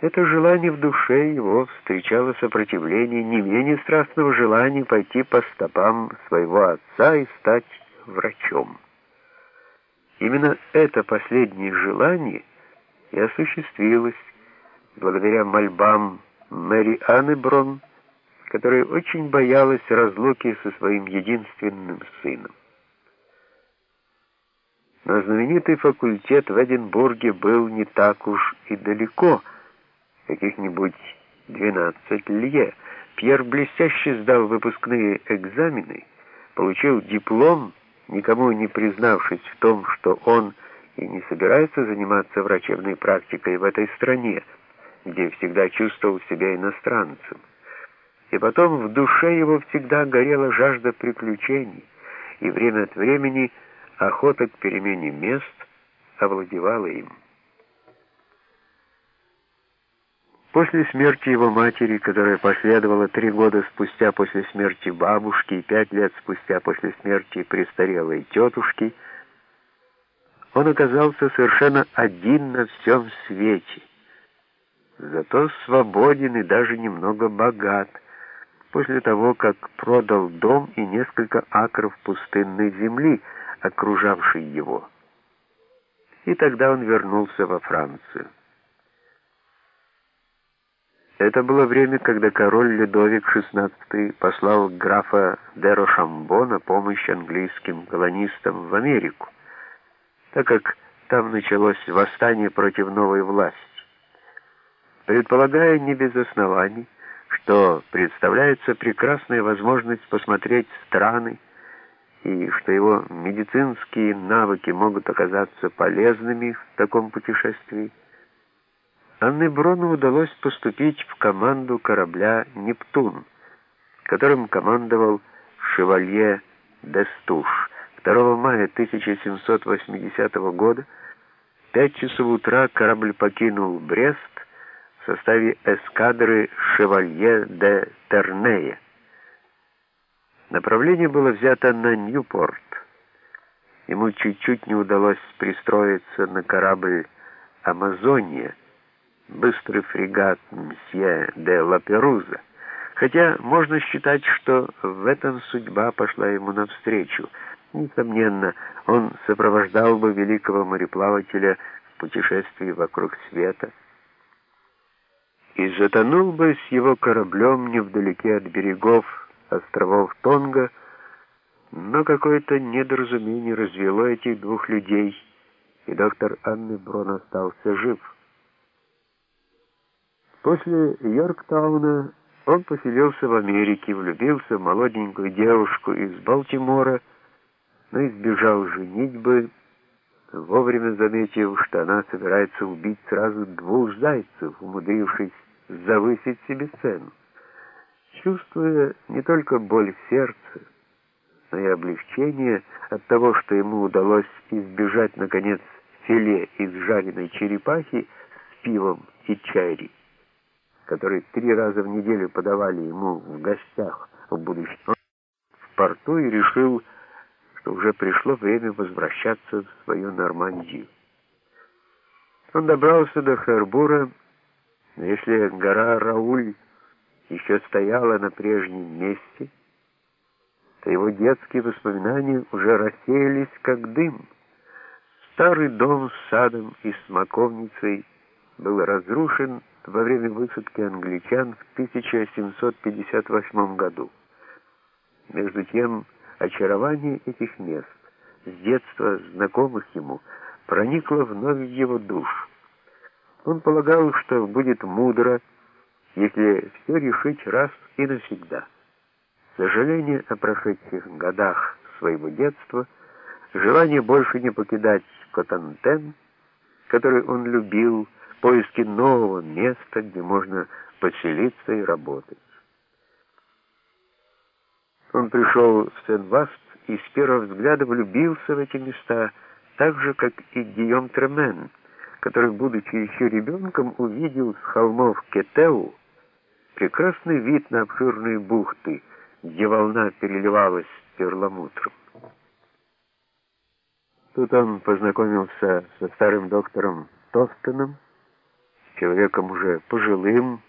Это желание в душе его встречало сопротивление не менее страстного желания пойти по стопам своего отца и стать врачом. Именно это последнее желание и осуществилось благодаря мольбам Мэри Аннеброн, которая очень боялась разлуки со своим единственным сыном. Но знаменитый факультет в Эдинбурге был не так уж и далеко, каких-нибудь 12 лье. Пьер блестяще сдал выпускные экзамены, получил диплом, никому не признавшись в том, что он и не собирается заниматься врачебной практикой в этой стране, где всегда чувствовал себя иностранцем. И потом в душе его всегда горела жажда приключений, и время от времени охота к перемене мест овладевала им. После смерти его матери, которая последовала три года спустя после смерти бабушки и пять лет спустя после смерти престарелой тетушки, он оказался совершенно один на всем свете, зато свободен и даже немного богат, после того, как продал дом и несколько акров пустынной земли, окружавшей его. И тогда он вернулся во Францию. Это было время, когда король Людовик XVI послал графа де Рошамбо на помощь английским колонистам в Америку, так как там началось восстание против новой власти. Предполагая не без оснований, что представляется прекрасная возможность посмотреть страны, и что его медицинские навыки могут оказаться полезными в таком путешествии, Анне Брону удалось поступить в команду корабля «Нептун», которым командовал шевалье Дестуш. 2 мая 1780 года в 5 часов утра корабль покинул Брест в составе эскадры «Шевалье де Тернея». Направление было взято на Ньюпорт. Ему чуть-чуть не удалось пристроиться на корабль «Амазония», быстрый фрегат «Мсье де Лаперуза», хотя можно считать, что в этом судьба пошла ему навстречу. Несомненно, он сопровождал бы великого мореплавателя в путешествии вокруг света и затонул бы с его кораблем невдалеке от берегов островов Тонга, но какое-то недоразумение развело этих двух людей, и доктор Анны Брон остался жив. После Йорктауна он поселился в Америке, влюбился в молоденькую девушку из Балтимора, но избежал женитьбы, вовремя заметив, что она собирается убить сразу двух зайцев, умудрившись завысить себе цену. Чувствуя не только боль в сердце, но и облегчение от того, что ему удалось избежать, наконец, филе из жареной черепахи с пивом и чайри, который три раза в неделю подавали ему в гостях в будущем, в порту и решил, что уже пришло время возвращаться в свою Нормандию. Он добрался до Хербура, но если гора Рауль еще стояла на прежнем месте, то его детские воспоминания уже рассеялись как дым. Старый дом с садом и смоковницей был разрушен во время высадки англичан в 1758 году. Между тем, очарование этих мест, с детства знакомых ему, проникло вновь в его душу. Он полагал, что будет мудро, если все решить раз и навсегда. Сожаление о прошедших годах своего детства, желание больше не покидать Котантен, который он любил, поиски нового места, где можно поселиться и работать. Он пришел в Сен-Васт и с первого взгляда влюбился в эти места, так же, как и Гийом Тремен, который, будучи еще ребенком, увидел с холмов Кетеу прекрасный вид на обширные бухты, где волна переливалась перламутром. Тут он познакомился со старым доктором Тостоном, человеком уже пожилым,